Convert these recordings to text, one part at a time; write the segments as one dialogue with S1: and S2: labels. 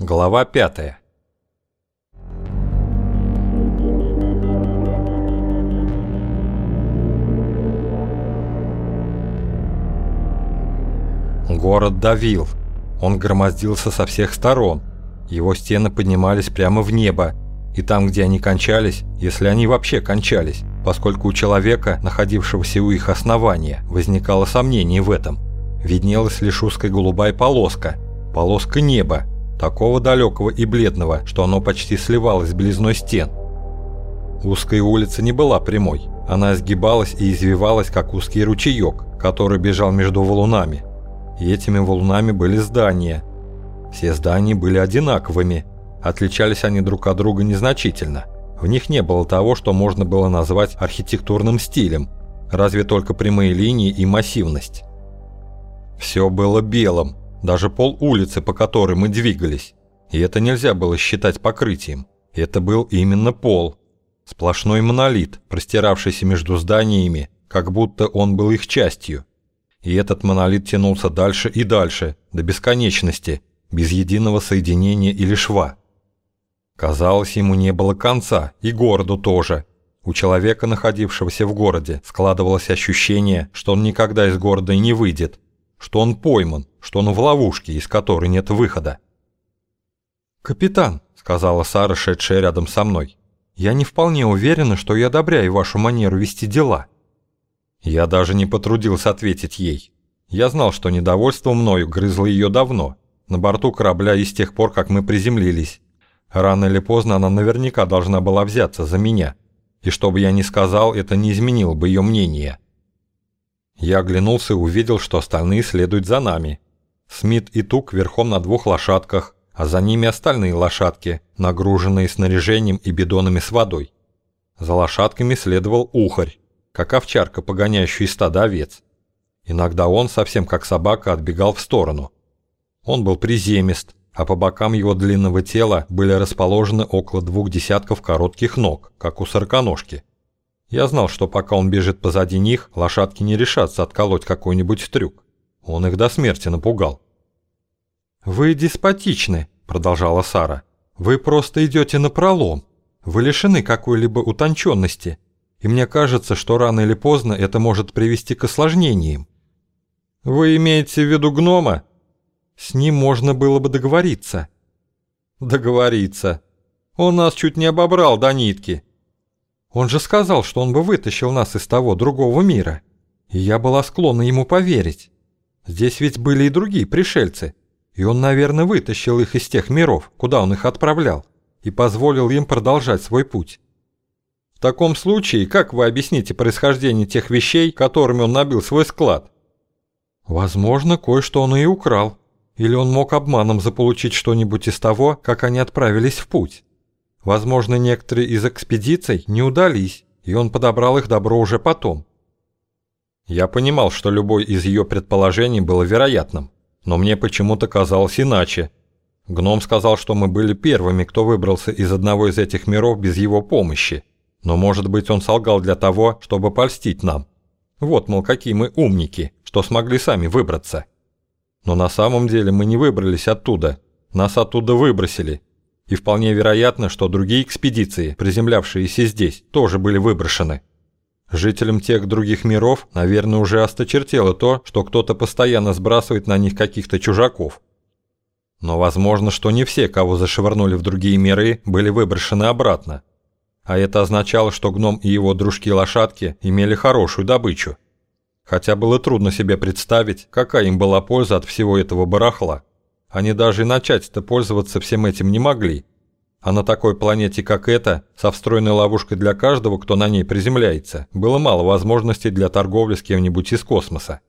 S1: Глава пятая. Город давил. Он громоздился со всех сторон. Его стены поднимались прямо в небо. И там, где они кончались, если они вообще кончались, поскольку у человека, находившегося у их основания, возникало сомнение в этом, виднелась лишь узкая голубая полоска, полоска неба, такого далекого и бледного, что оно почти сливалось с белизной стен. Узкая улица не была прямой, она сгибалась и извивалась, как узкий ручеек, который бежал между валунами. И этими валунами были здания. Все здания были одинаковыми, отличались они друг от друга незначительно. В них не было того, что можно было назвать архитектурным стилем, разве только прямые линии и массивность. Все было белым, даже пол улицы, по которой мы двигались. И это нельзя было считать покрытием. Это был именно пол. Сплошной монолит, простиравшийся между зданиями, как будто он был их частью. И этот монолит тянулся дальше и дальше, до бесконечности, без единого соединения или шва. Казалось, ему не было конца, и городу тоже. У человека, находившегося в городе, складывалось ощущение, что он никогда из города не выйдет, что он пойман, что он в ловушке, из которой нет выхода.
S2: «Капитан», — сказала Сара, шедшая рядом со мной, — «я не вполне уверена, что я одобряю вашу манеру вести дела».
S1: Я даже не потрудился ответить ей. Я знал, что недовольство мною грызло ее давно, на борту корабля и с тех пор, как мы приземлились. Рано или поздно она наверняка должна была взяться за меня, и что бы я ни сказал, это не изменило бы ее мнение. Я оглянулся и увидел, что остальные следуют за нами. Смит и Тук верхом на двух лошадках, а за ними остальные лошадки, нагруженные снаряжением и бидонами с водой. За лошадками следовал ухарь, как овчарка, погоняющая стада овец. Иногда он, совсем как собака, отбегал в сторону. Он был приземист, а по бокам его длинного тела были расположены около двух десятков коротких ног, как у сороконожки. Я знал, что пока он бежит позади них, лошадки не решатся отколоть какой-нибудь трюк. Он их до смерти напугал.
S2: «Вы деспотичны», — продолжала Сара. «Вы просто идете на пролом. Вы лишены какой-либо утонченности. И мне кажется, что рано или поздно это может привести к осложнениям».
S1: «Вы имеете в виду гнома?»
S2: «С ним можно было бы договориться».
S1: «Договориться. Он нас чуть не обобрал до нитки».
S2: Он же сказал, что он бы вытащил нас из того другого мира. И я была склонна ему поверить. Здесь ведь были и другие пришельцы. И он, наверное, вытащил их из тех миров, куда он их отправлял, и позволил им продолжать свой путь.
S1: В таком случае, как вы объясните происхождение тех вещей, которыми он набил свой склад?
S2: Возможно, кое-что он и украл. Или он мог обманом заполучить что-нибудь из того, как они отправились в путь. Возможно, некоторые из экспедиций не удались, и он подобрал их добро уже потом.
S1: Я понимал, что любой из ее предположений было вероятным, но мне почему-то казалось иначе. Гном сказал, что мы были первыми, кто выбрался из одного из этих миров без его помощи. Но, может быть, он солгал для того, чтобы польстить нам. Вот, мол, какие мы умники, что смогли сами выбраться. Но на самом деле мы не выбрались оттуда. Нас оттуда выбросили, и вполне вероятно, что другие экспедиции, приземлявшиеся здесь, тоже были выброшены. Жителям тех других миров, наверное, уже осточертело то, что кто-то постоянно сбрасывает на них каких-то чужаков. Но возможно, что не все, кого зашвырнули в другие миры, были выброшены обратно. А это означало, что гном и его дружки-лошадки имели хорошую добычу. Хотя было трудно себе представить, какая им была польза от всего этого барахла. Они даже и начать-то пользоваться всем этим не могли. А на такой планете, как эта, со встроенной ловушкой для каждого, кто на ней приземляется, было мало возможностей для торговли с кем-нибудь из космоса.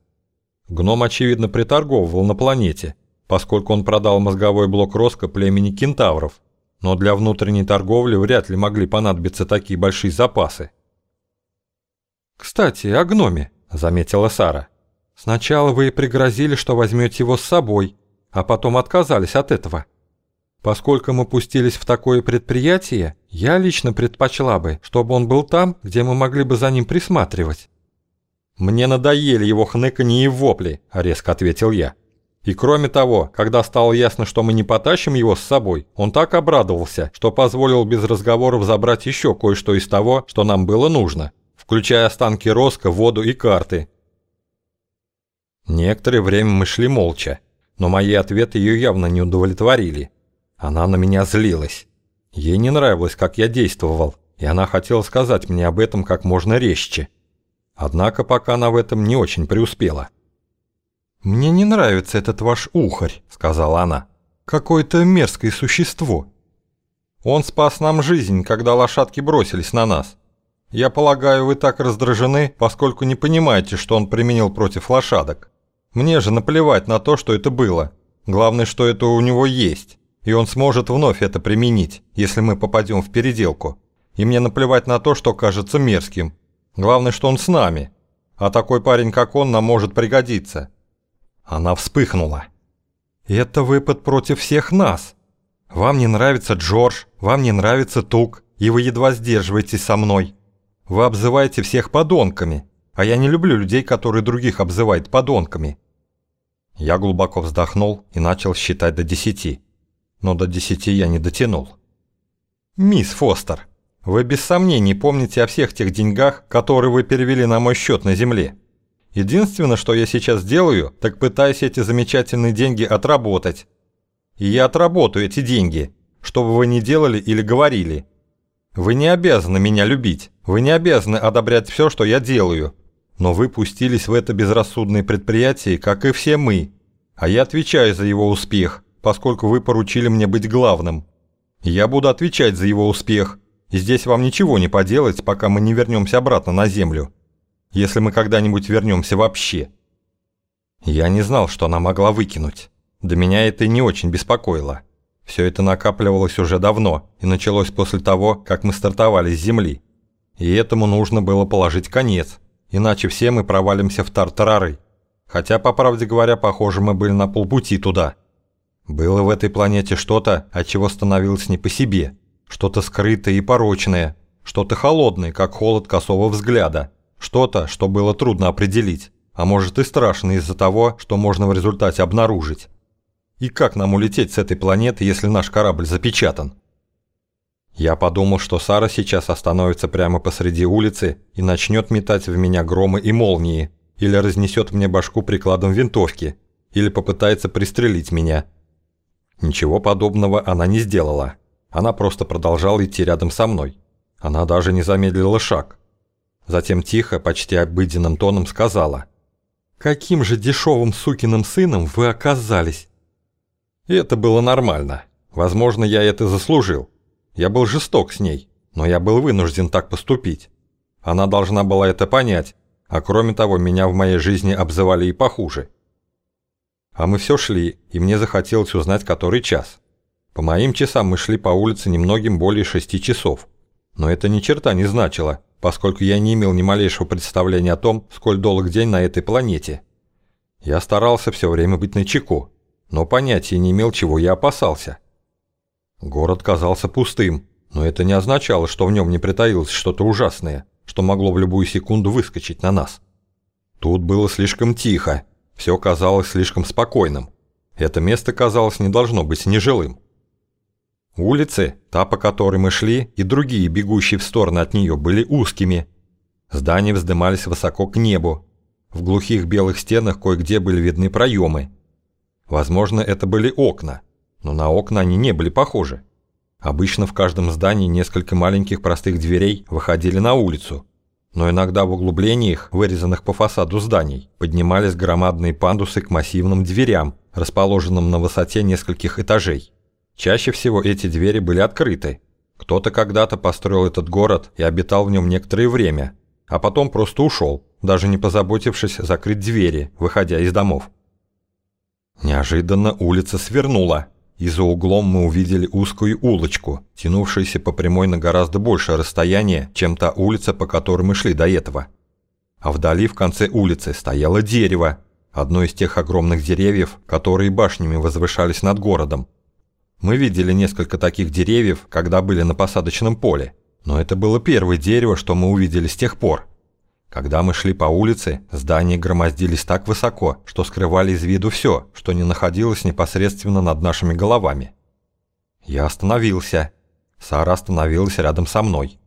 S1: Гном, очевидно, приторговывал на планете, поскольку он продал мозговой блок Роско племени кентавров, но для внутренней торговли вряд ли могли понадобиться такие большие запасы.
S2: «Кстати, о гноме», — заметила Сара. «Сначала вы пригрозили, что возьмете его с собой, а потом отказались от этого. Поскольку мы пустились в такое предприятие, я лично предпочла бы, чтобы он был там, где мы могли бы за ним присматривать».
S1: «Мне надоели его хныканье и вопли», – резко ответил я. И кроме того, когда стало ясно, что мы не потащим его с собой, он так обрадовался, что позволил без разговоров забрать еще кое-что из того, что нам было нужно, включая останки Роско, воду и карты. Некоторое время мы шли молча, но мои ответы ее явно не удовлетворили. Она на меня злилась. Ей не нравилось, как я действовал, и она хотела сказать мне об этом как можно резче. Однако пока она в этом не очень преуспела.
S2: «Мне не нравится этот ваш ухарь», — сказала она. «Какое-то мерзкое существо».
S1: «Он спас нам жизнь, когда лошадки бросились на нас. Я полагаю, вы так раздражены, поскольку не понимаете, что он применил против лошадок. Мне же наплевать на то, что это было. Главное, что это у него есть, и он сможет вновь это применить, если мы попадем в переделку. И мне наплевать на то, что кажется мерзким. Главное, что он с нами. А такой парень, как он, нам может пригодиться». Она вспыхнула.
S2: «Это выпад против всех нас. Вам не нравится Джордж, вам не нравится Тук, и вы едва сдерживаетесь со мной. Вы обзываете всех подонками, а я не люблю людей, которые других обзывают подонками».
S1: Я глубоко вздохнул и начал считать до десяти. Но до десяти я не дотянул. «Мисс Фостер, вы без сомнений помните о всех тех деньгах, которые вы перевели на мой счет на земле. Единственное, что я сейчас делаю, так пытаюсь эти замечательные деньги отработать. И я отработаю эти деньги, что бы вы ни делали или говорили. Вы не обязаны меня любить, вы не обязаны одобрять все, что я делаю. Но вы пустились в это безрассудное предприятие, как и все мы. А я отвечаю за его успех, поскольку вы поручили мне быть главным. Я буду отвечать за его успех, и здесь вам ничего не поделать, пока мы не вернемся обратно на землю если мы когда-нибудь вернемся вообще. Я не знал, что она могла выкинуть. До меня это не очень беспокоило. Все это накапливалось уже давно и началось после того, как мы стартовали с Земли. И этому нужно было положить конец, иначе все мы провалимся в тартарары. Хотя, по правде говоря, похоже, мы были на полпути туда. Было в этой планете что-то, от чего становилось не по себе. Что-то скрытое и порочное. Что-то холодное, как холод косого взгляда. Что-то, что было трудно определить, а может и страшно из-за того, что можно в результате обнаружить. И как нам улететь с этой планеты, если наш корабль запечатан? Я подумал, что Сара сейчас остановится прямо посреди улицы и начнет метать в меня громы и молнии, или разнесет мне башку прикладом винтовки, или попытается пристрелить меня. Ничего подобного она не сделала. Она просто продолжала идти рядом со мной. Она даже не замедлила шаг. Затем тихо, почти обыденным тоном сказала. «Каким же дешевым сукиным сыном вы оказались?» И это было нормально. Возможно, я это заслужил. Я был жесток с ней, но я был вынужден так поступить. Она должна была это понять, а кроме того, меня в моей жизни обзывали и похуже. А мы все шли, и мне захотелось узнать, который час. По моим часам мы шли по улице немногим более шести часов. Но это ни черта не значило, поскольку я не имел ни малейшего представления о том, сколь долг день на этой планете. Я старался все время быть начеку, но понятия не имел, чего я опасался. Город казался пустым, но это не означало, что в нем не притаилось что-то ужасное, что могло в любую секунду выскочить на нас. Тут было слишком тихо, все казалось слишком спокойным. Это место, казалось, не должно быть нежилым. Улицы, та, по которой мы шли, и другие, бегущие в сторону от нее, были узкими. Здания вздымались высоко к небу. В глухих белых стенах кое-где были видны проемы. Возможно, это были окна, но на окна они не были похожи. Обычно в каждом здании несколько маленьких простых дверей выходили на улицу, но иногда в углублениях, вырезанных по фасаду зданий, поднимались громадные пандусы к массивным дверям, расположенным на высоте нескольких этажей. Чаще всего эти двери были открыты. Кто-то когда-то построил этот город и обитал в нем некоторое время, а потом просто ушел, даже не позаботившись закрыть двери, выходя из домов. Неожиданно улица свернула, и за углом мы увидели узкую улочку, тянувшуюся по прямой на гораздо большее расстояние, чем та улица, по которой мы шли до этого. А вдали в конце улицы стояло дерево, одно из тех огромных деревьев, которые башнями возвышались над городом, мы видели несколько таких деревьев, когда были на посадочном поле, но это было первое дерево, что мы увидели с тех пор. Когда мы шли по улице, здания громоздились так высоко, что скрывали из виду все, что не находилось непосредственно над нашими головами. Я остановился. Сара остановилась рядом со мной.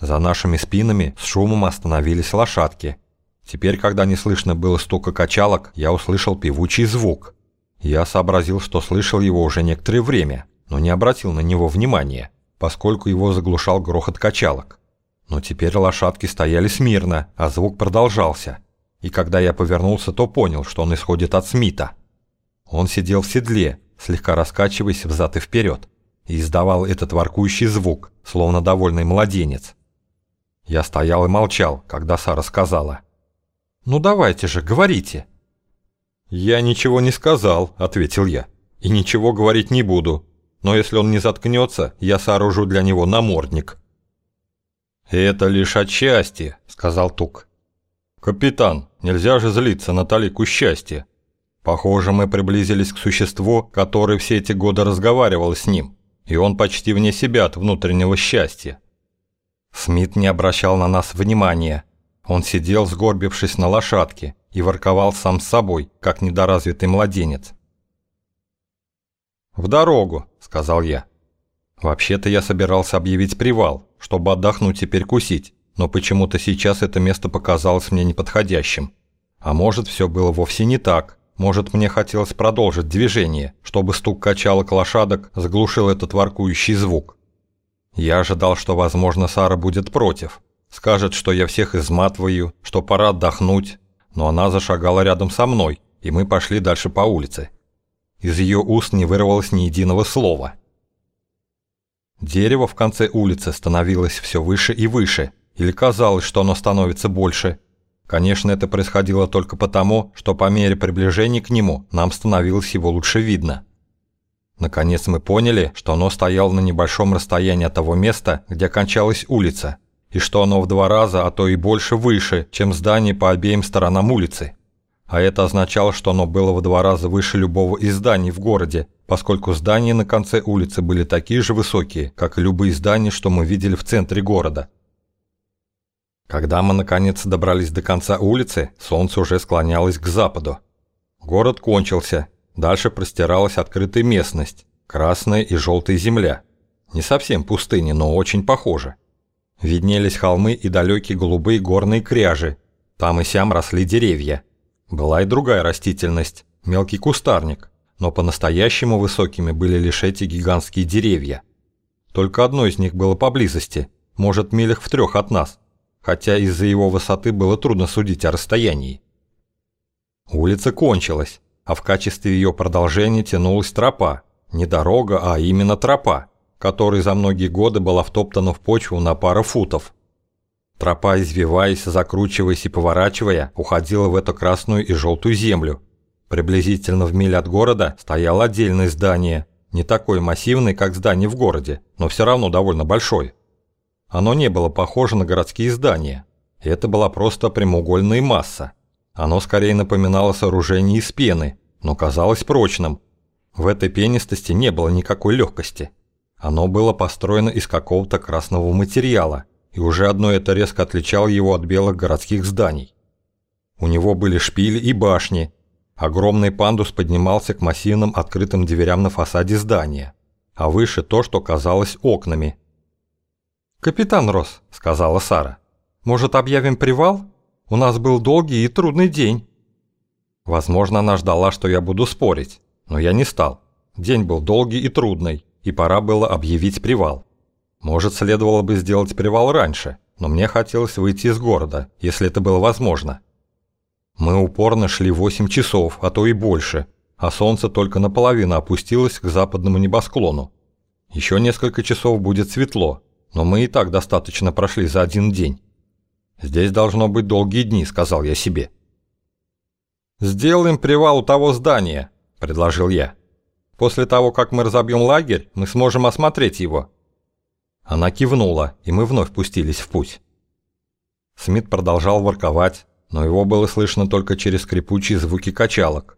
S1: За нашими спинами с шумом остановились лошадки. Теперь, когда не слышно было стука качалок, я услышал певучий звук. Я сообразил, что слышал его уже некоторое время, но не обратил на него внимания, поскольку его заглушал грохот качалок. Но теперь лошадки стояли смирно, а звук продолжался. И когда я повернулся, то понял, что он исходит от Смита. Он сидел в седле, слегка раскачиваясь взад и вперед, и издавал этот воркующий звук, словно довольный младенец. Я стоял и молчал, когда Сара сказала. «Ну давайте же, говорите!» «Я ничего не сказал», — ответил я, — «и ничего говорить не буду. Но если он не заткнется, я сооружу для него намордник». «Это лишь отчасти», — сказал Тук. «Капитан, нельзя же злиться на талику счастья. Похоже, мы приблизились к существу, которое все эти годы разговаривало с ним, и он почти вне себя от внутреннего счастья». Смит не обращал на нас внимания. Он сидел, сгорбившись на лошадке, и ворковал сам с собой, как недоразвитый младенец. «В дорогу», — сказал я. Вообще-то я собирался объявить привал, чтобы отдохнуть и перекусить, но почему-то сейчас это место показалось мне неподходящим. А может, все было вовсе не так. Может, мне хотелось продолжить движение, чтобы стук качалок лошадок заглушил этот воркующий звук. Я ожидал, что, возможно, Сара будет против. Скажет, что я всех изматываю, что пора отдохнуть. Но она зашагала рядом со мной, и мы пошли дальше по улице. Из ее уст не вырвалось ни единого слова. Дерево в конце улицы становилось все выше и выше, или казалось, что оно становится больше. Конечно, это происходило только потому, что по мере приближения к нему нам становилось его лучше видно. Наконец мы поняли, что оно стояло на небольшом расстоянии от того места, где кончалась улица, и что оно в два раза, а то и больше выше, чем здание по обеим сторонам улицы а это означало, что оно было в два раза выше любого из зданий в городе, поскольку здания на конце улицы были такие же высокие, как и любые здания, что мы видели в центре города. Когда мы наконец добрались до конца улицы, солнце уже склонялось к западу. Город кончился, дальше простиралась открытая местность, красная и желтая земля. Не совсем пустыня, но очень похоже. Виднелись холмы и далекие голубые горные кряжи, там и сям росли деревья – была и другая растительность, мелкий кустарник, но по-настоящему высокими были лишь эти гигантские деревья. Только одно из них было поблизости, может, милях в трех от нас, хотя из-за его высоты было трудно судить о расстоянии. Улица кончилась, а в качестве ее продолжения тянулась тропа, не дорога, а именно тропа, которая за многие годы была втоптана в почву на пару футов. Тропа, извиваясь, закручиваясь и поворачивая, уходила в эту красную и желтую землю. Приблизительно в миле от города стояло отдельное здание, не такое массивное, как здание в городе, но все равно довольно большое. Оно не было похоже на городские здания. Это была просто прямоугольная масса. Оно скорее напоминало сооружение из пены, но казалось прочным. В этой пенистости не было никакой легкости. Оно было построено из какого-то красного материала – и уже одно это резко отличало его от белых городских зданий. У него были шпили и башни. Огромный пандус поднимался к массивным открытым дверям на фасаде здания, а выше то, что казалось окнами. «Капитан Росс», — сказала Сара, — «может, объявим привал? У нас был долгий и трудный день». Возможно, она ждала, что я буду спорить, но я не стал. День был долгий и трудный, и пора было объявить привал. Может, следовало бы сделать привал раньше, но мне хотелось выйти из города, если это было возможно. Мы упорно шли 8 часов, а то и больше, а солнце только наполовину опустилось к западному небосклону. Еще несколько часов будет светло, но мы и так достаточно прошли за один день. Здесь должно быть долгие дни, сказал я себе. «Сделаем привал у того здания», – предложил я. «После того, как мы разобьем лагерь, мы сможем осмотреть его». Она кивнула, и мы вновь пустились в путь. Смит продолжал ворковать, но его было слышно только через скрипучие звуки качалок.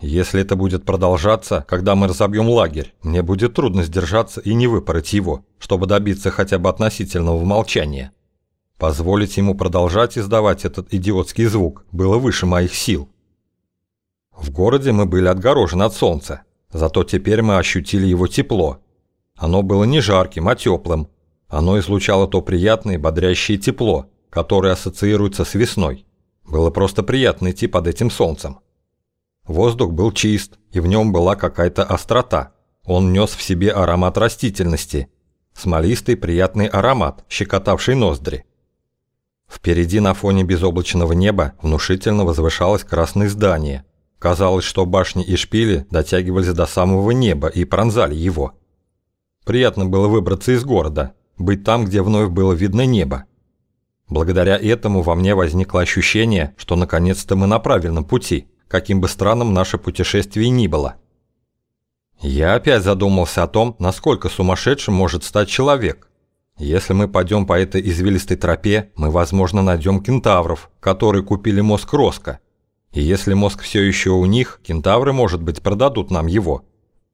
S1: Если это будет продолжаться, когда мы разобьем лагерь, мне будет трудно сдержаться и не выпороть его, чтобы добиться хотя бы относительного молчания. Позволить ему продолжать издавать этот идиотский звук было выше моих сил. В городе мы были отгорожены от солнца, зато теперь мы ощутили его тепло. Оно было не жарким, а теплым. Оно излучало то приятное бодрящее тепло, которое ассоциируется с весной. Было просто приятно идти под этим солнцем. Воздух был чист, и в нем была какая-то острота. Он нес в себе аромат растительности. Смолистый приятный аромат, щекотавший ноздри. Впереди на фоне безоблачного неба внушительно возвышалось красное здание. Казалось, что башни и шпили дотягивались до самого неба и пронзали его. Приятно было выбраться из города, быть там, где вновь было видно небо. Благодаря этому во мне возникло ощущение, что наконец-то мы на правильном пути – каким бы странным наше путешествие ни было. Я опять задумался о том, насколько сумасшедшим может стать человек. Если мы пойдем по этой извилистой тропе, мы, возможно, найдем кентавров, которые купили мозг Роско. И если мозг все еще у них, кентавры, может быть, продадут нам его.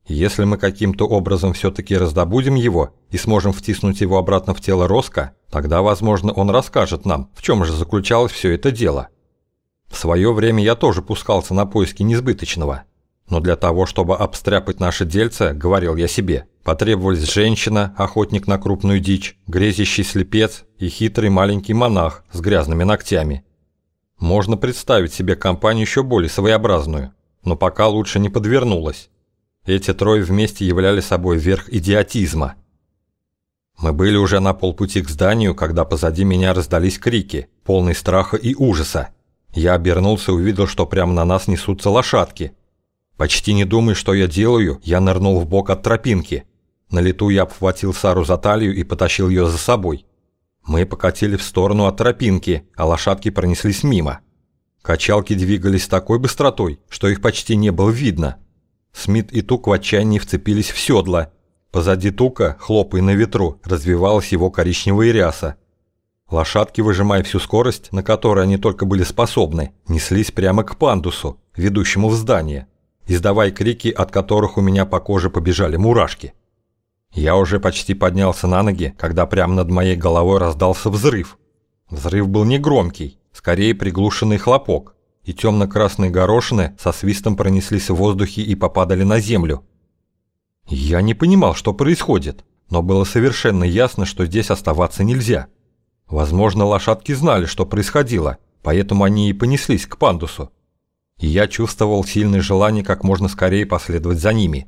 S1: Если мы каким-то образом все-таки раздобудем его и сможем втиснуть его обратно в тело Роско, тогда, возможно, он расскажет нам, в чем же заключалось все это дело. В свое время я тоже пускался на поиски несбыточного. Но для того, чтобы обстряпать наше дельце, говорил я себе, потребовались женщина, охотник на крупную дичь, грезящий слепец и хитрый маленький монах с грязными ногтями. Можно представить себе компанию еще более своеобразную, но пока лучше не подвернулась. Эти трое вместе являли собой верх идиотизма. Мы были уже на полпути к зданию, когда позади меня раздались крики, полные страха и ужаса. Я обернулся и увидел, что прямо на нас несутся лошадки. Почти не думая, что я делаю, я нырнул в бок от тропинки. На лету я обхватил Сару за талию и потащил ее за собой. Мы покатили в сторону от тропинки, а лошадки пронеслись мимо. Качалки двигались с такой быстротой, что их почти не было видно. Смит и Тук в отчаянии вцепились в седла. Позади Тука, хлопая на ветру, развивалась его коричневая ряса. Лошадки, выжимая всю скорость, на которой они только были способны, неслись прямо к пандусу, ведущему в здание, издавая крики, от которых у меня по коже побежали мурашки. Я уже почти поднялся на ноги, когда прямо над моей головой раздался взрыв. Взрыв был не громкий, скорее приглушенный хлопок, и темно-красные горошины со свистом пронеслись в воздухе и попадали на землю. Я не понимал, что происходит, но было совершенно ясно, что здесь оставаться нельзя. Возможно, лошадки знали, что происходило, поэтому они и понеслись к пандусу. И я чувствовал сильное желание как можно скорее последовать за ними.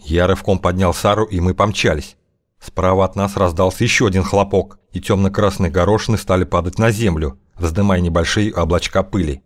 S1: Я рывком поднял Сару, и мы помчались. Справа от нас раздался еще один хлопок, и темно-красные горошины стали падать на землю, вздымая небольшие облачка пыли.